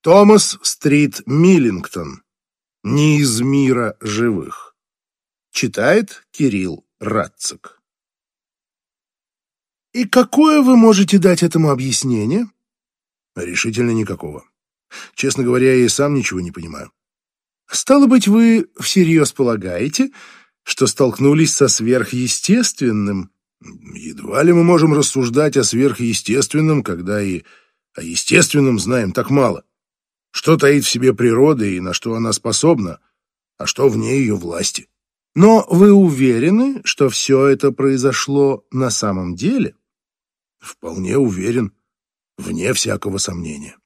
Томас Стрит Миллингтон. Не из мира живых. Читает Кирилл Радцик. И какое вы можете дать этому объяснение? Решительно никакого. Честно говоря, я и сам ничего не понимаю. Стало быть, вы всерьез полагаете, что столкнулись со сверхъестественным? Едва ли мы можем рассуждать о сверхъестественном, когда и о естественном знаем так мало. Что таит в себе природа и на что она способна, а что вне ее власти. Но вы уверены, что все это произошло на самом деле? Вполне уверен, вне всякого сомнения.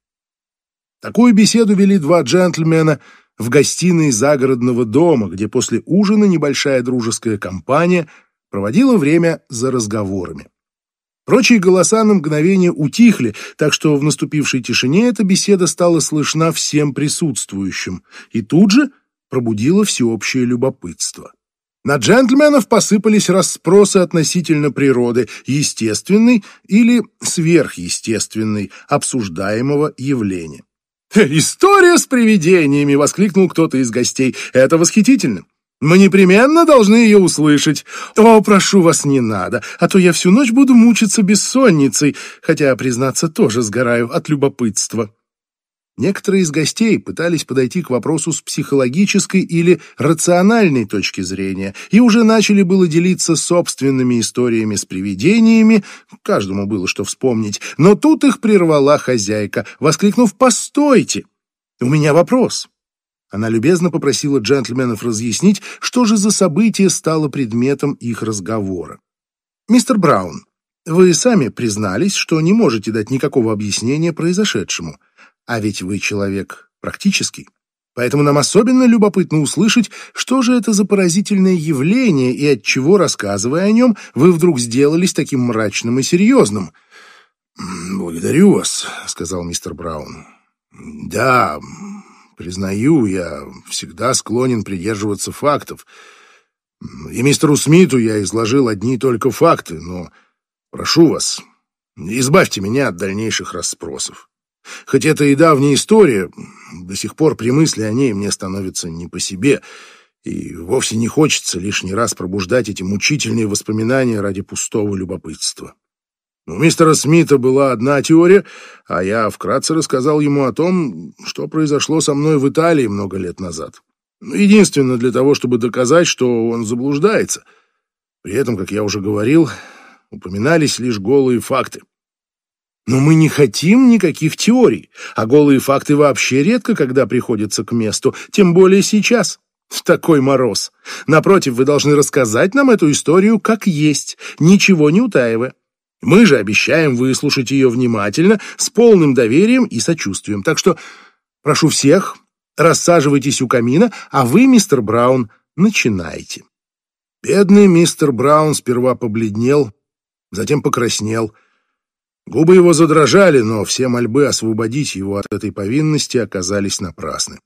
Такую беседу вели два джентльмена в гостиной загородного дома, где после ужина небольшая дружеская компания проводила время за разговорами. Прочие голоса на мгновение утихли, так что в наступившей тишине эта беседа стала слышна всем присутствующим и тут же пробудила всеобщее любопытство. На джентльменов посыпались расспросы относительно природы, естественной или сверхъестественной, обсуждаемого явления. «История с привидениями!» — воскликнул кто-то из гостей. «Это восхитительно! Мы непременно должны ее услышать. О, прошу вас, не надо, а то я всю ночь буду мучиться бессонницей, хотя, признаться, тоже сгораю от любопытства». Некоторые из гостей пытались подойти к вопросу с психологической или рациональной точки зрения и уже начали было делиться собственными историями с привидениями, каждому было что вспомнить, но тут их прервала хозяйка, воскликнув «Постойте! У меня вопрос!» Она любезно попросила джентльменов разъяснить, что же за событие стало предметом их разговора. «Мистер Браун, вы сами признались, что не можете дать никакого объяснения произошедшему». А ведь вы человек практический. Поэтому нам особенно любопытно услышать, что же это за поразительное явление и от чего, рассказывая о нем, вы вдруг сделались таким мрачным и серьезным. «Благодарю вас», — сказал мистер Браун. «Да, признаю, я всегда склонен придерживаться фактов. И мистеру Смиту я изложил одни только факты, но прошу вас, избавьте меня от дальнейших расспросов». Хоть это и давняя история, до сих пор при мысли о ней мне становится не по себе, и вовсе не хочется лишний раз пробуждать эти мучительные воспоминания ради пустого любопытства. У мистера Смита была одна теория, а я вкратце рассказал ему о том, что произошло со мной в Италии много лет назад. Ну, единственно для того, чтобы доказать, что он заблуждается. При этом, как я уже говорил, упоминались лишь голые факты. Но мы не хотим никаких теорий, а голые факты вообще редко когда приходятся к месту, тем более сейчас. В такой мороз. Напротив, вы должны рассказать нам эту историю как есть, ничего не утаивая. Мы же обещаем выслушать ее внимательно, с полным доверием и сочувствием. Так что прошу всех, рассаживайтесь у камина, а вы, мистер Браун, начинайте. Бедный мистер Браун сперва побледнел, затем покраснел, Губы его задрожали, но все мольбы освободить его от этой повинности оказались напрасны.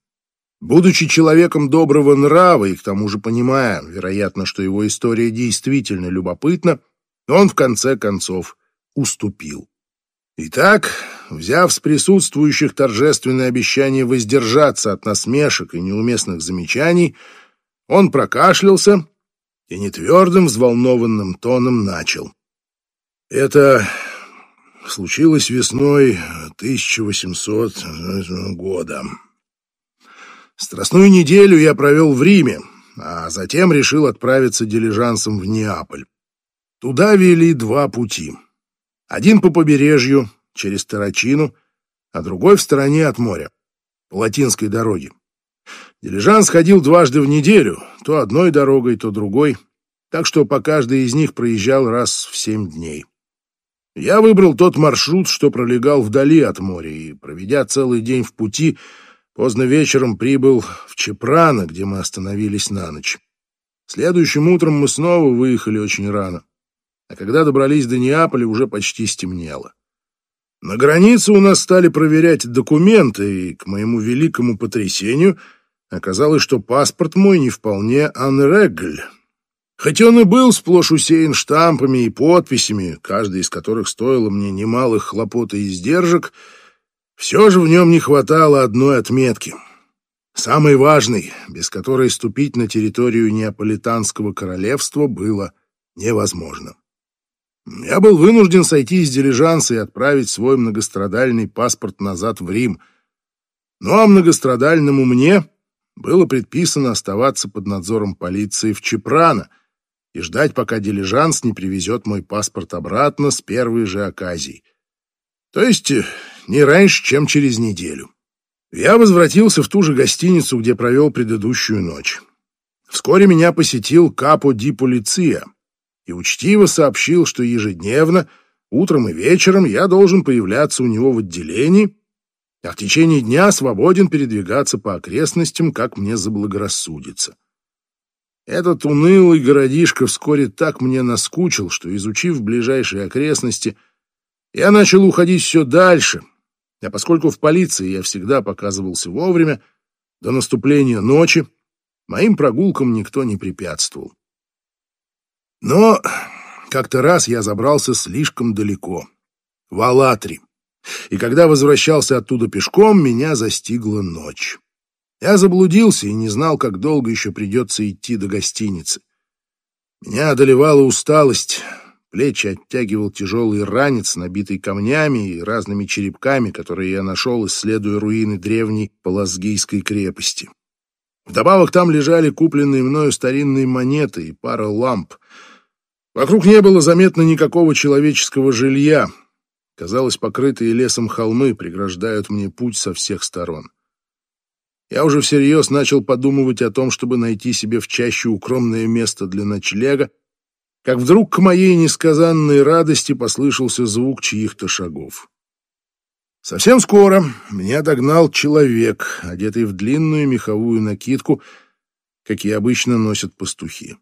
Будучи человеком доброго нрава и к тому же понимая, вероятно, что его история действительно любопытна, он в конце концов уступил. Итак, взяв с присутствующих торжественное обещание воздержаться от насмешек и неуместных замечаний, он прокашлялся и нетвердым, взволнованным тоном начал. «Это случилось весной 1800 года. Страстную неделю я провел в Риме, а затем решил отправиться дилижансом в Неаполь. Туда вели два пути. Один по побережью, через Тарачину, а другой в стороне от моря, по латинской дороге. Дилижанс ходил дважды в неделю, то одной дорогой, то другой, так что по каждой из них проезжал раз в семь дней. Я выбрал тот маршрут, что пролегал вдали от моря, и, проведя целый день в пути, поздно вечером прибыл в Чепрано, где мы остановились на ночь. Следующим утром мы снова выехали очень рано, а когда добрались до Неаполя, уже почти стемнело. На границе у нас стали проверять документы, и, к моему великому потрясению, оказалось, что паспорт мой не вполне анрегль. Хоть он и был сплошь усеян штампами и подписями, каждый из которых стоило мне немалых хлопот и издержек, Все же в нем не хватало одной отметки. Самой важной, без которой ступить на территорию Неаполитанского королевства было невозможно. Я был вынужден сойти из дилижанса и отправить свой многострадальный паспорт назад в Рим. Ну а многострадальному мне было предписано оставаться под надзором полиции в Чепрано и ждать, пока дилижанс не привезет мой паспорт обратно с первой же оказией. То есть э, не раньше, чем через неделю. Я возвратился в ту же гостиницу, где провел предыдущую ночь. Вскоре меня посетил Капо ди Полиция и учтиво сообщил, что ежедневно, утром и вечером я должен появляться у него в отделении, а в течение дня свободен передвигаться по окрестностям, как мне заблагорассудится. Этот унылый городишко вскоре так мне наскучил, что, изучив ближайшие окрестности, я начал уходить все дальше, а поскольку в полиции я всегда показывался вовремя, до наступления ночи моим прогулкам никто не препятствовал. Но как-то раз я забрался слишком далеко, в Алатри, и когда возвращался оттуда пешком, меня застигла ночь. Я заблудился и не знал, как долго еще придется идти до гостиницы. Меня одолевала усталость, плечи оттягивал тяжелый ранец, набитый камнями и разными черепками, которые я нашел, исследуя руины древней Палазгийской крепости. Вдобавок там лежали купленные мною старинные монеты и пара ламп. Вокруг не было заметно никакого человеческого жилья. Казалось, покрытые лесом холмы преграждают мне путь со всех сторон. Я уже всерьез начал подумывать о том, чтобы найти себе в чаще укромное место для ночлега, как вдруг к моей несказанной радости послышался звук чьих-то шагов. Совсем скоро меня догнал человек, одетый в длинную меховую накидку, какие обычно носят пастухи.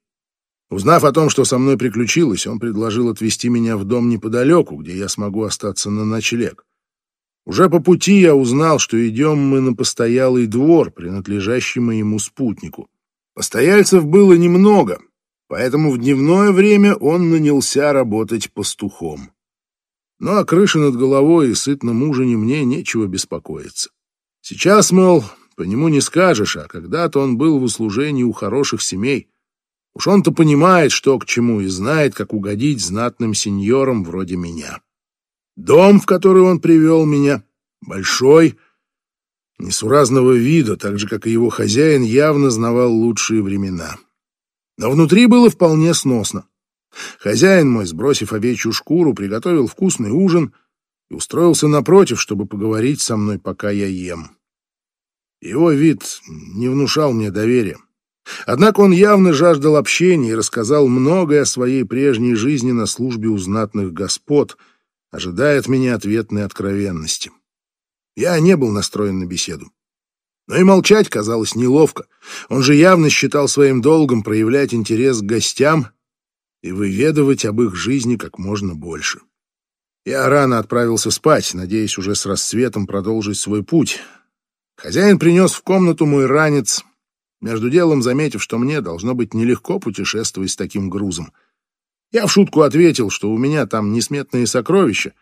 Узнав о том, что со мной приключилось, он предложил отвезти меня в дом неподалеку, где я смогу остаться на ночлег. Уже по пути я узнал, что идем мы на постоялый двор, принадлежащий моему спутнику. Постояльцев было немного, поэтому в дневное время он нанялся работать пастухом. Ну а крыша над головой и сытном ужине мне нечего беспокоиться. Сейчас, мол, по нему не скажешь, а когда-то он был в услужении у хороших семей. Уж он-то понимает, что к чему, и знает, как угодить знатным сеньорам вроде меня. Дом, в который он привел меня, большой, несуразного вида, так же, как и его хозяин, явно знавал лучшие времена. Но внутри было вполне сносно. Хозяин мой, сбросив овечью шкуру, приготовил вкусный ужин и устроился напротив, чтобы поговорить со мной, пока я ем. Его вид не внушал мне доверия. Однако он явно жаждал общения и рассказал многое о своей прежней жизни на службе у знатных господ — ожидая от меня ответной откровенности. Я не был настроен на беседу. Но и молчать казалось неловко. Он же явно считал своим долгом проявлять интерес к гостям и выведывать об их жизни как можно больше. Я рано отправился спать, надеясь уже с рассветом продолжить свой путь. Хозяин принес в комнату мой ранец, между делом заметив, что мне должно быть нелегко путешествовать с таким грузом — я в шутку ответил, что у меня там несметные сокровища,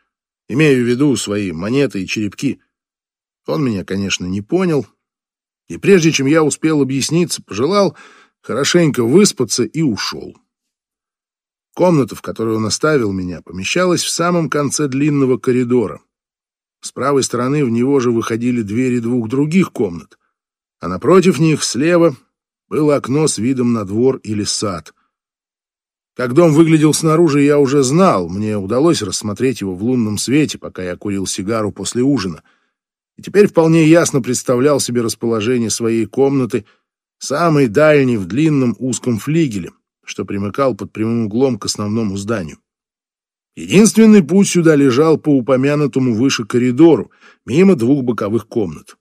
имею в виду свои монеты и черепки. Он меня, конечно, не понял, и прежде чем я успел объясниться, пожелал хорошенько выспаться и ушел. Комната, в которой он оставил меня, помещалась в самом конце длинного коридора. С правой стороны в него же выходили двери двух других комнат, а напротив них, слева, было окно с видом на двор или сад — как дом выглядел снаружи, я уже знал. Мне удалось рассмотреть его в лунном свете, пока я курил сигару после ужина. И теперь вполне ясно представлял себе расположение своей комнаты, самой дальней в длинном узком флигеле, что примыкал под прямым углом к основному зданию. Единственный путь сюда лежал по упомянутому выше коридору, мимо двух боковых комнат.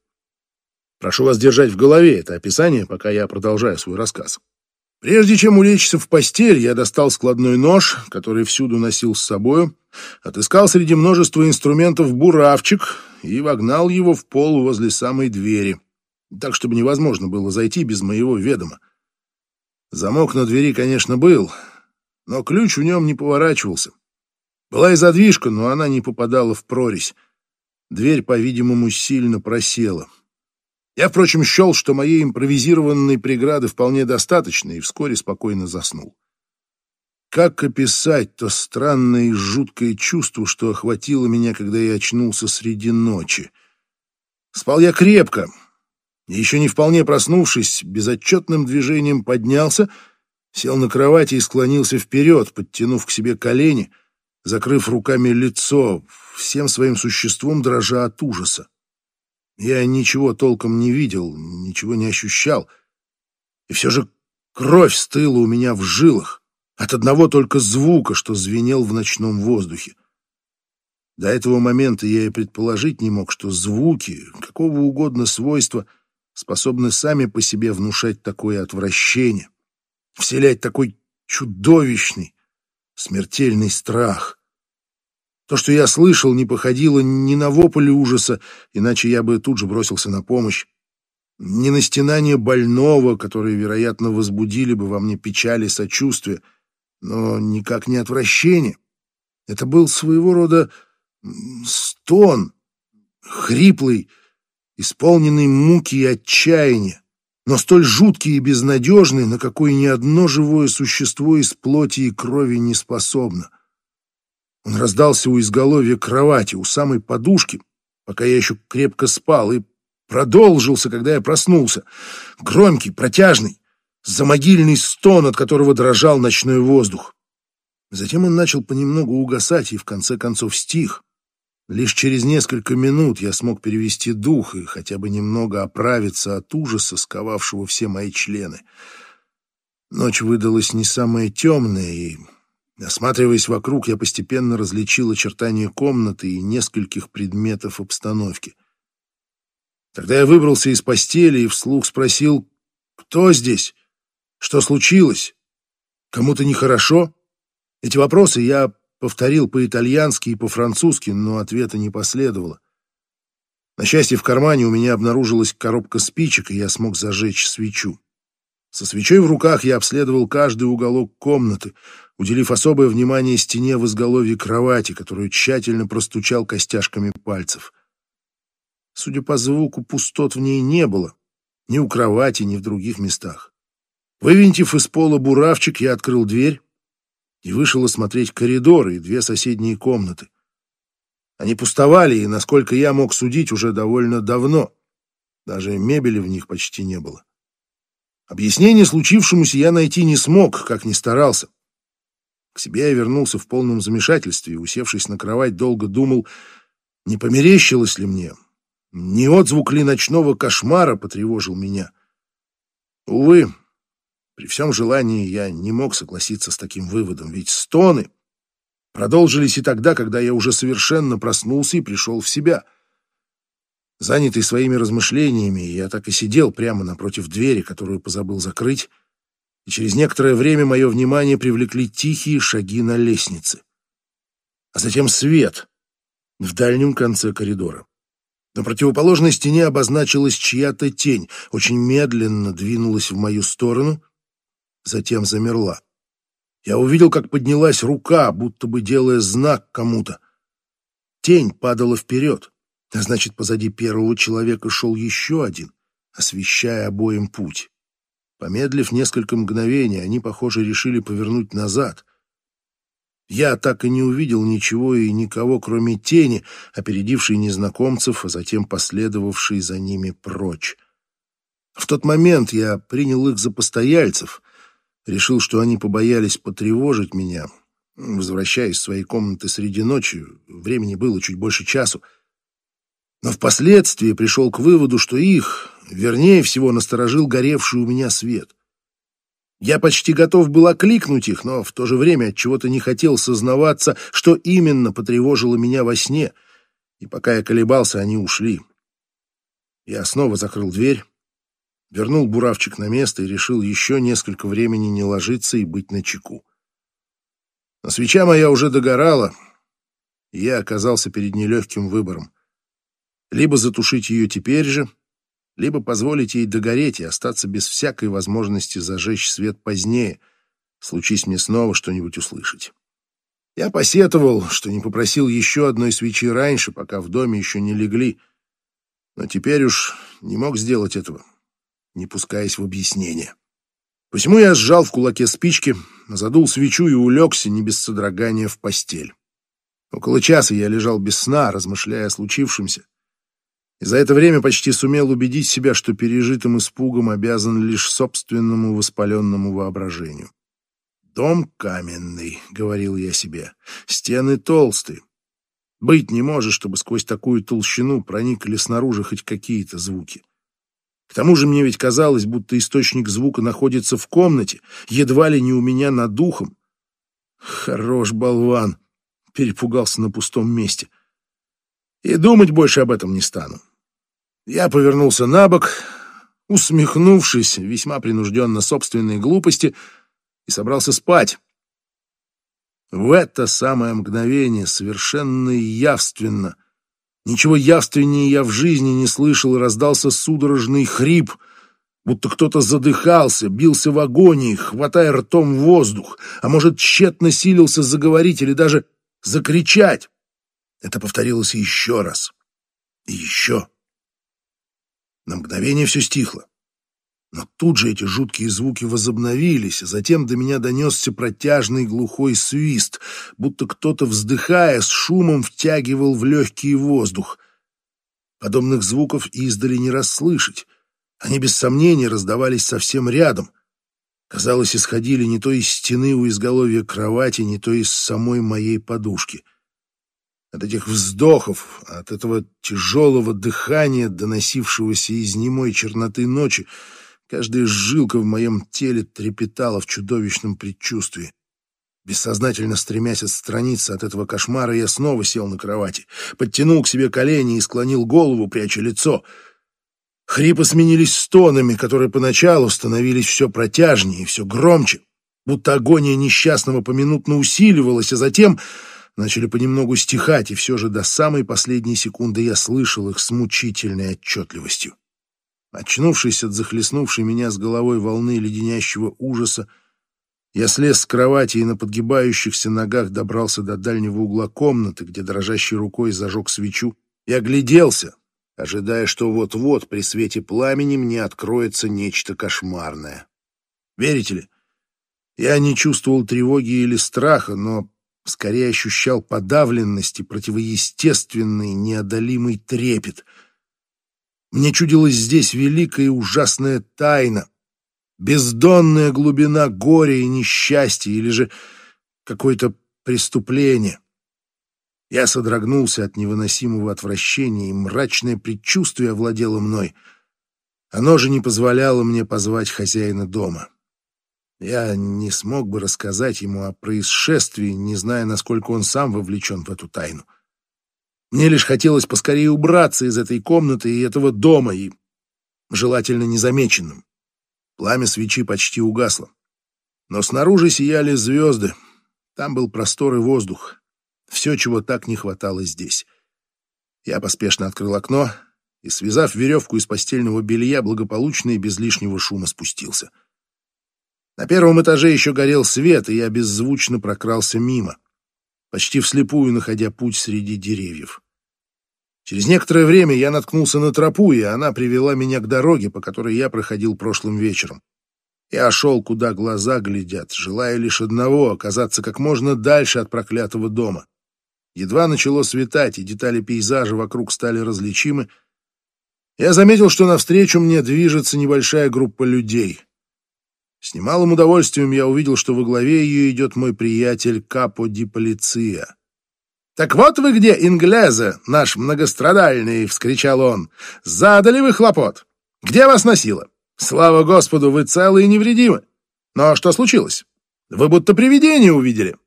Прошу вас держать в голове это описание, пока я продолжаю свой рассказ. Прежде чем улечься в постель, я достал складной нож, который всюду носил с собою, отыскал среди множества инструментов буравчик и вогнал его в пол возле самой двери, так, чтобы невозможно было зайти без моего ведома. Замок на двери, конечно, был, но ключ в нем не поворачивался. Была и задвижка, но она не попадала в прорезь. Дверь, по-видимому, сильно просела. Я, впрочем, счел, что моей импровизированной преграды вполне достаточно, и вскоре спокойно заснул. Как описать то странное и жуткое чувство, что охватило меня, когда я очнулся среди ночи? Спал я крепко, еще не вполне проснувшись, безотчетным движением поднялся, сел на кровати и склонился вперед, подтянув к себе колени, закрыв руками лицо, всем своим существом дрожа от ужаса. Я ничего толком не видел, ничего не ощущал, и все же кровь стыла у меня в жилах от одного только звука, что звенел в ночном воздухе. До этого момента я и предположить не мог, что звуки, какого угодно свойства, способны сами по себе внушать такое отвращение, вселять такой чудовищный, смертельный страх. То, что я слышал, не походило ни на вопль ужаса, иначе я бы тут же бросился на помощь, ни на стенание больного, которые, вероятно, возбудили бы во мне печаль и сочувствие — но никак не отвращение. Это был своего рода стон, хриплый, исполненный муки и отчаяния, но столь жуткий и безнадежный, на какой ни одно живое существо из плоти и крови не способно. Он раздался у изголовья кровати, у самой подушки, пока я еще крепко спал, и продолжился, когда я проснулся. Громкий, протяжный, замогильный стон, от которого дрожал ночной воздух. Затем он начал понемногу угасать и в конце концов стих. Лишь через несколько минут я смог перевести дух и хотя бы немного оправиться от ужаса, сковавшего все мои члены. Ночь выдалась не самая темная, и, осматриваясь вокруг, я постепенно различил очертания комнаты и нескольких предметов обстановки. Тогда я выбрался из постели и вслух спросил, «Кто здесь?» Что случилось? Кому-то нехорошо? Эти вопросы я повторил по-итальянски и по-французски, но ответа не последовало. На счастье, в кармане у меня обнаружилась коробка спичек, и я смог зажечь свечу. Со свечой в руках я обследовал каждый уголок комнаты, уделив особое внимание стене в изголовье кровати, которую тщательно простучал костяшками пальцев. Судя по звуку, пустот в ней не было, ни у кровати, ни в других местах. Вывинтив из пола буравчик, я открыл дверь и вышел осмотреть коридоры и две соседние комнаты. Они пустовали, и, насколько я мог судить, уже довольно давно. Даже мебели в них почти не было. Объяснение случившемуся я найти не смог, как ни старался. К себе я вернулся в полном замешательстве и, усевшись на кровать, долго думал, не померещилось ли мне, не отзвук ли ночного кошмара потревожил меня. Увы, при всем желании я не мог согласиться с таким выводом, ведь стоны продолжились и тогда, когда я уже совершенно проснулся и пришел в себя. Занятый своими размышлениями, я так и сидел прямо напротив двери, которую позабыл закрыть, и через некоторое время мое внимание привлекли тихие шаги на лестнице. А затем свет в дальнем конце коридора. На противоположной стене обозначилась чья-то тень, очень медленно двинулась в мою сторону затем замерла. Я увидел, как поднялась рука, будто бы делая знак кому-то. Тень падала вперед, а значит, позади первого человека шел еще один, освещая обоим путь. Помедлив несколько мгновений, они, похоже, решили повернуть назад. Я так и не увидел ничего и никого, кроме тени, опередившей незнакомцев, а затем последовавшей за ними прочь. В тот момент я принял их за постояльцев, Решил, что они побоялись потревожить меня. Возвращаясь в свои комнаты среди ночи, времени было чуть больше часу. Но впоследствии пришел к выводу, что их, вернее всего, насторожил горевший у меня свет. Я почти готов был окликнуть их, но в то же время от чего-то не хотел сознаваться, что именно потревожило меня во сне, и пока я колебался, они ушли. Я снова закрыл дверь, вернул буравчик на место и решил еще несколько времени не ложиться и быть начеку. Но свеча моя уже догорала, и я оказался перед нелегким выбором. Либо затушить ее теперь же, либо позволить ей догореть и остаться без всякой возможности зажечь свет позднее, случись мне снова что-нибудь услышать. Я посетовал, что не попросил еще одной свечи раньше, пока в доме еще не легли, но теперь уж не мог сделать этого, не пускаясь в объяснение. Посему я сжал в кулаке спички, задул свечу и улегся не без содрогания в постель. Около часа я лежал без сна, размышляя о случившемся, и за это время почти сумел убедить себя, что пережитым испугом обязан лишь собственному воспаленному воображению. «Дом каменный», — говорил я себе, — «стены толстые. Быть не может, чтобы сквозь такую толщину проникли снаружи хоть какие-то звуки. К тому же мне ведь казалось, будто источник звука находится в комнате, едва ли не у меня над духом. Хорош болван, перепугался на пустом месте. И думать больше об этом не стану. Я повернулся на бок, усмехнувшись весьма принужденно собственной глупости, и собрался спать. В это самое мгновение совершенно явственно, ничего явственнее я в жизни не слышал, раздался судорожный хрип, будто кто-то задыхался, бился в агонии, хватая ртом воздух, а может, тщетно силился заговорить или даже закричать. Это повторилось еще раз. И еще. На мгновение все стихло. Но тут же эти жуткие звуки возобновились, а затем до меня донесся протяжный глухой свист, будто кто-то, вздыхая, с шумом втягивал в легкий воздух. Подобных звуков издали не расслышать. Они без сомнения раздавались совсем рядом. Казалось, исходили не то из стены у изголовья кровати, не то из самой моей подушки. От этих вздохов, от этого тяжелого дыхания, доносившегося из немой черноты ночи, каждая жилка в моем теле трепетала в чудовищном предчувствии. Бессознательно стремясь отстраниться от этого кошмара, я снова сел на кровати, подтянул к себе колени и склонил голову, пряча лицо. Хрипы сменились стонами, которые поначалу становились все протяжнее и все громче, будто агония несчастного поминутно усиливалась, а затем начали понемногу стихать, и все же до самой последней секунды я слышал их с мучительной отчетливостью. Очнувшись от захлестнувшей меня с головой волны леденящего ужаса, я слез с кровати и на подгибающихся ногах добрался до дальнего угла комнаты, где дрожащей рукой зажег свечу, и огляделся, ожидая, что вот-вот при свете пламени мне откроется нечто кошмарное. Верите ли, я не чувствовал тревоги или страха, но скорее ощущал подавленность и противоестественный, неодолимый трепет. Мне чудилась здесь великая и ужасная тайна, бездонная глубина горя и несчастья, или же какое-то преступление. Я содрогнулся от невыносимого отвращения, и мрачное предчувствие овладело мной. Оно же не позволяло мне позвать хозяина дома. Я не смог бы рассказать ему о происшествии, не зная, насколько он сам вовлечен в эту тайну. Мне лишь хотелось поскорее убраться из этой комнаты и этого дома, и желательно незамеченным. Пламя свечи почти угасло. Но снаружи сияли звезды. Там был простор и воздух. Все, чего так не хватало здесь. Я поспешно открыл окно и, связав веревку из постельного белья, благополучно и без лишнего шума спустился. — на первом этаже еще горел свет, и я беззвучно прокрался мимо, почти вслепую находя путь среди деревьев. Через некоторое время я наткнулся на тропу, и она привела меня к дороге, по которой я проходил прошлым вечером. Я шел, куда глаза глядят, желая лишь одного — оказаться как можно дальше от проклятого дома. Едва начало светать, и детали пейзажа вокруг стали различимы, я заметил, что навстречу мне движется небольшая группа людей — с немалым удовольствием я увидел, что во главе ее идет мой приятель Капо ди Полиция. «Так вот вы где, инглезе, наш многострадальный!» — вскричал он. «Задали вы хлопот! Где вас носило? Слава Господу, вы целы и невредимы! Но что случилось? Вы будто привидение увидели!»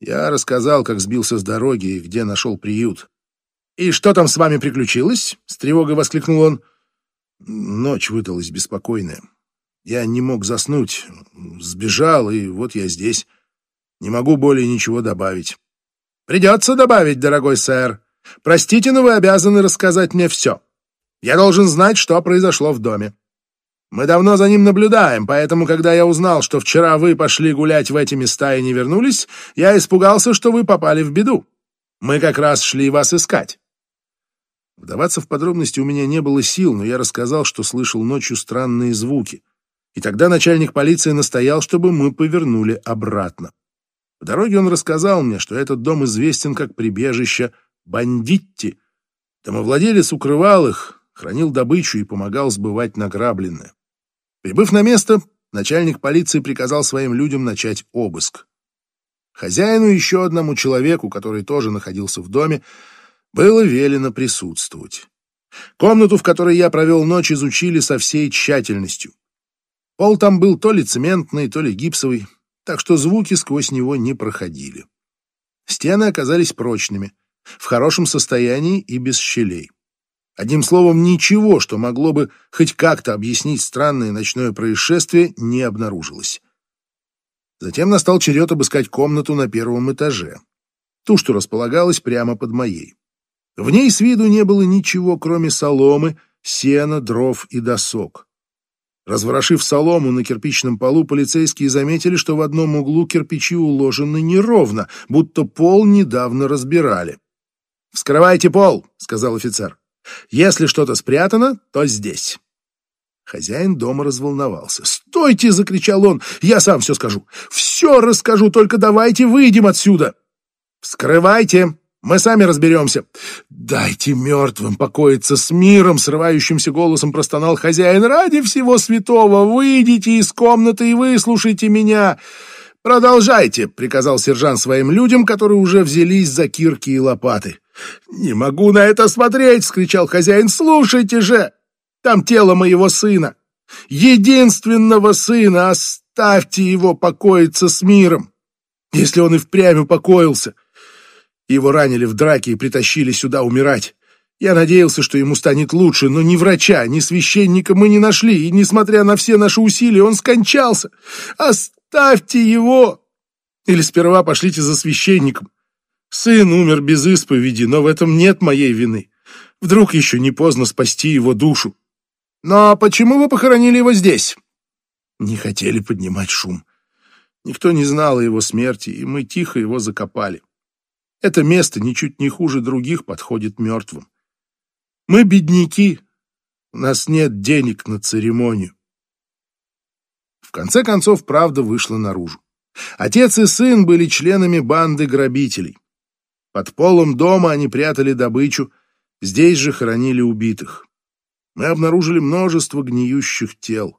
Я рассказал, как сбился с дороги и где нашел приют. «И что там с вами приключилось?» — с тревогой воскликнул он. Ночь выдалась беспокойная. Я не мог заснуть, сбежал, и вот я здесь. Не могу более ничего добавить. Придется добавить, дорогой сэр. Простите, но вы обязаны рассказать мне все. Я должен знать, что произошло в доме. Мы давно за ним наблюдаем, поэтому, когда я узнал, что вчера вы пошли гулять в эти места и не вернулись, я испугался, что вы попали в беду. Мы как раз шли вас искать. Вдаваться в подробности у меня не было сил, но я рассказал, что слышал ночью странные звуки. И тогда начальник полиции настоял, чтобы мы повернули обратно. В дороге он рассказал мне, что этот дом известен как прибежище бандитти. Домовладелец укрывал их, хранил добычу и помогал сбывать награбленное. Прибыв на место, начальник полиции приказал своим людям начать обыск. Хозяину еще одному человеку, который тоже находился в доме, было велено присутствовать. Комнату, в которой я провел ночь, изучили со всей тщательностью. Пол там был то ли цементный, то ли гипсовый, так что звуки сквозь него не проходили. Стены оказались прочными, в хорошем состоянии и без щелей. Одним словом, ничего, что могло бы хоть как-то объяснить странное ночное происшествие, не обнаружилось. Затем настал черед обыскать комнату на первом этаже. Ту, что располагалась прямо под моей. В ней с виду не было ничего, кроме соломы, сена, дров и досок. Разворошив солому на кирпичном полу, полицейские заметили, что в одном углу кирпичи уложены неровно, будто пол недавно разбирали. «Вскрывайте пол», — сказал офицер. Если что-то спрятано, то здесь. Хозяин дома разволновался. «Стойте!» — закричал он. «Я сам все скажу. Все расскажу, только давайте выйдем отсюда!» «Вскрывайте! Мы сами разберемся!» «Дайте мертвым покоиться с миром!» — срывающимся голосом простонал хозяин. «Ради всего святого! Выйдите из комнаты и выслушайте меня!» «Продолжайте!» — приказал сержант своим людям, которые уже взялись за кирки и лопаты. «Не могу на это смотреть!» — скричал хозяин. «Слушайте же! Там тело моего сына! Единственного сына! Оставьте его покоиться с миром! Если он и впрямь упокоился! Его ранили в драке и притащили сюда умирать. Я надеялся, что ему станет лучше, но ни врача, ни священника мы не нашли, и, несмотря на все наши усилия, он скончался. Оставьте его! Или сперва пошлите за священником. Сын умер без исповеди, но в этом нет моей вины. Вдруг еще не поздно спасти его душу. Но почему вы похоронили его здесь? Не хотели поднимать шум. Никто не знал о его смерти, и мы тихо его закопали. Это место ничуть не хуже других подходит мертвым. Мы бедняки, у нас нет денег на церемонию. В конце концов, правда вышла наружу. Отец и сын были членами банды грабителей. Под полом дома они прятали добычу, здесь же хоронили убитых. Мы обнаружили множество гниющих тел.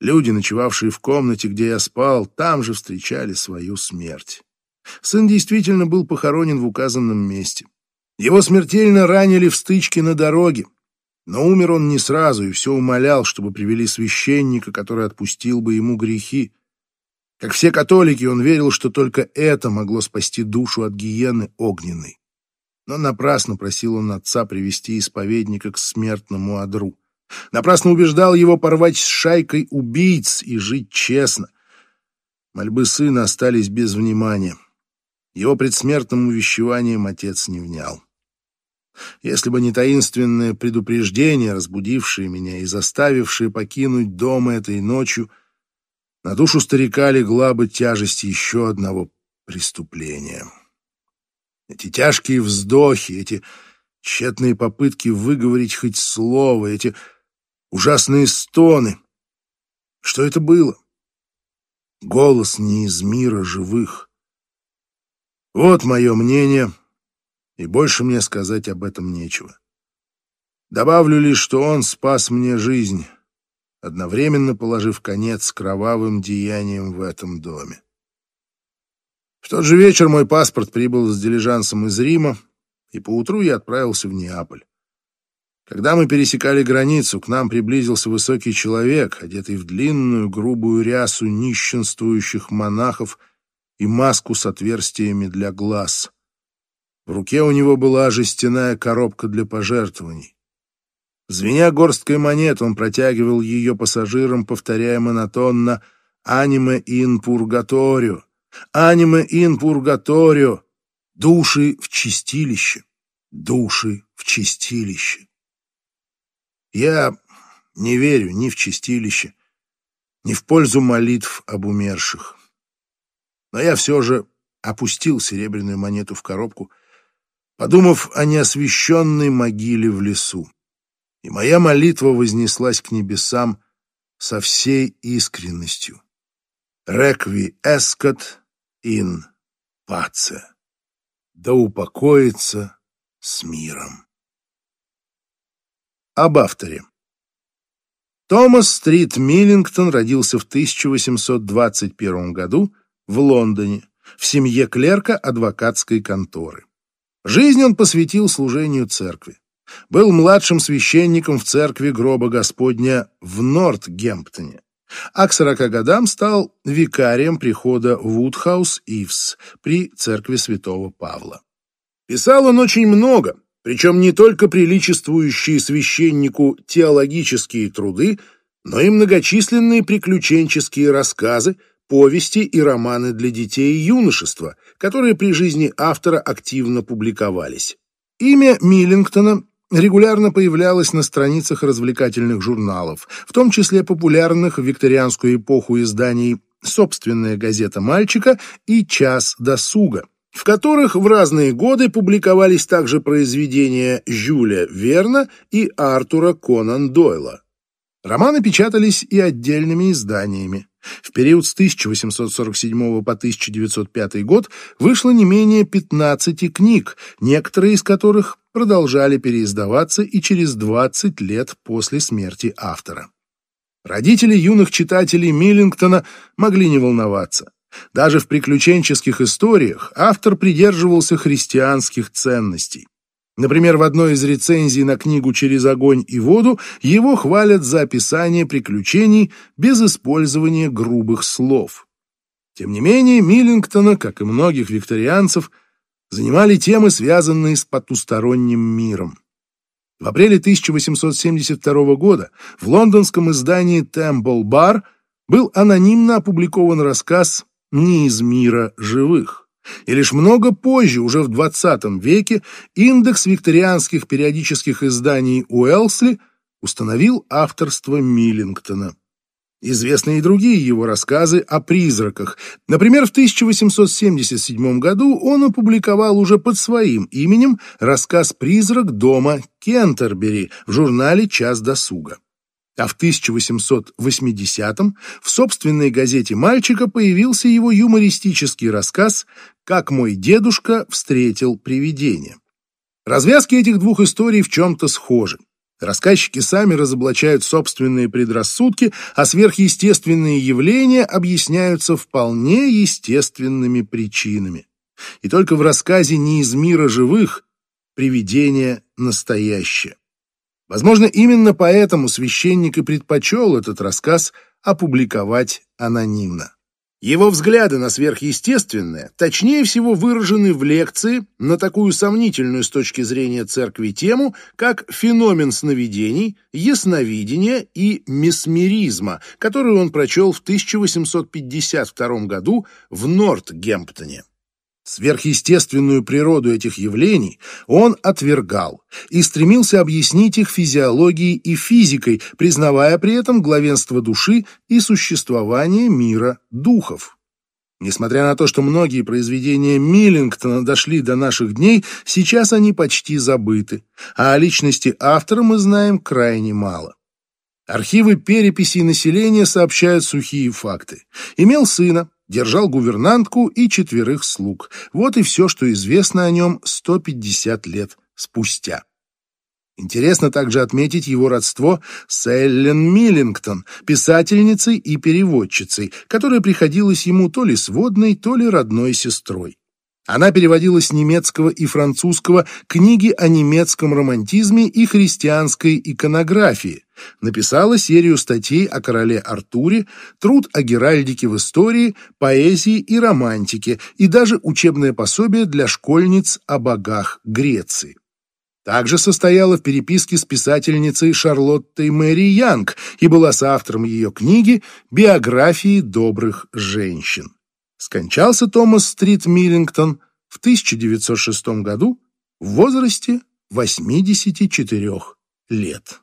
Люди, ночевавшие в комнате, где я спал, там же встречали свою смерть. Сын действительно был похоронен в указанном месте. Его смертельно ранили в стычке на дороге, но умер он не сразу и все умолял, чтобы привели священника, который отпустил бы ему грехи. Как все католики, он верил, что только это могло спасти душу от гиены огненной. Но напрасно просил он отца привести исповедника к смертному одру. Напрасно убеждал его порвать с шайкой убийц и жить честно. Мольбы сына остались без внимания. Его предсмертным увещеванием отец не внял. Если бы не таинственное предупреждение, разбудившее меня и заставившее покинуть дом этой ночью, на душу старика легла бы тяжесть еще одного преступления. Эти тяжкие вздохи, эти тщетные попытки выговорить хоть слово, эти ужасные стоны. Что это было? Голос не из мира живых. Вот мое мнение, и больше мне сказать об этом нечего. Добавлю лишь, что он спас мне жизнь, одновременно положив конец кровавым деяниям в этом доме. В тот же вечер мой паспорт прибыл с дилижансом из Рима, и поутру я отправился в Неаполь. Когда мы пересекали границу, к нам приблизился высокий человек, одетый в длинную грубую рясу нищенствующих монахов и маску с отверстиями для глаз. В руке у него была жестяная коробка для пожертвований. Звеня горсткой монет, он протягивал ее пассажирам, повторяя монотонно «Аниме ин пургаторио! Аниме ин пургаторио! Души в чистилище! Души в чистилище!» Я Не верю ни в чистилище, ни в пользу молитв об умерших. Но я все же опустил серебряную монету в коробку, подумав о неосвещенной могиле в лесу. И моя молитва вознеслась к небесам со всей искренностью. «Рекви эскот ин паце» — да упокоится с миром. Об авторе. Томас Стрит Миллингтон родился в 1821 году в Лондоне в семье клерка адвокатской конторы. Жизнь он посвятил служению церкви. Был младшим священником в церкви гроба Господня в Нортгемптоне, а к 40 годам стал викарием прихода Вудхаус-Ивс при церкви святого Павла. Писал он очень много, причем не только приличествующие священнику теологические труды, но и многочисленные приключенческие рассказы, повести и романы для детей и юношества, которые при жизни автора активно публиковались. Имя Миллингтона регулярно появлялось на страницах развлекательных журналов, в том числе популярных в викторианскую эпоху изданий «Собственная газета мальчика» и «Час досуга», в которых в разные годы публиковались также произведения Жюля Верна и Артура Конан Дойла. Романы печатались и отдельными изданиями. В период с 1847 по 1905 год вышло не менее 15 книг, некоторые из которых продолжали переиздаваться и через 20 лет после смерти автора. Родители юных читателей Миллингтона могли не волноваться. Даже в приключенческих историях автор придерживался христианских ценностей. Например, в одной из рецензий на книгу «Через огонь и воду» его хвалят за описание приключений без использования грубых слов. Тем не менее, Миллингтона, как и многих викторианцев, занимали темы, связанные с потусторонним миром. В апреле 1872 года в лондонском издании Temple Bar был анонимно опубликован рассказ не из мира живых. И лишь много позже, уже в 20 веке, индекс викторианских периодических изданий Уэлсли установил авторство Миллингтона. Известны и другие его рассказы о призраках. Например, в 1877 году он опубликовал уже под своим именем рассказ «Призрак дома Кентербери» в журнале «Час досуга» а в 1880-м в собственной газете «Мальчика» появился его юмористический рассказ «Как мой дедушка встретил привидение». Развязки этих двух историй в чем-то схожи. Рассказчики сами разоблачают собственные предрассудки, а сверхъестественные явления объясняются вполне естественными причинами. И только в рассказе «Не из мира живых» привидение настоящее. Возможно, именно поэтому священник и предпочел этот рассказ опубликовать анонимно. Его взгляды на сверхъестественное точнее всего выражены в лекции на такую сомнительную с точки зрения церкви тему, как феномен сновидений, ясновидения и месмеризма, которую он прочел в 1852 году в Нортгемптоне. Сверхъестественную природу этих явлений он отвергал и стремился объяснить их физиологией и физикой, признавая при этом главенство души и существование мира духов. Несмотря на то, что многие произведения Миллингтона дошли до наших дней, сейчас они почти забыты, а о личности автора мы знаем крайне мало. Архивы переписей населения сообщают сухие факты. Имел сына, держал гувернантку и четверых слуг. Вот и все, что известно о нем 150 лет спустя. Интересно также отметить его родство с Эллен Миллингтон, писательницей и переводчицей, которая приходилась ему то ли сводной, то ли родной сестрой. Она переводила с немецкого и французского книги о немецком романтизме и христианской иконографии, написала серию статей о короле Артуре, труд о геральдике в истории, поэзии и романтике и даже учебное пособие для школьниц о богах Греции. Также состояла в переписке с писательницей Шарлоттой Мэри Янг и была соавтором ее книги «Биографии добрых женщин». Скончался Томас Стрит Миллингтон в 1906 году в возрасте 84 лет.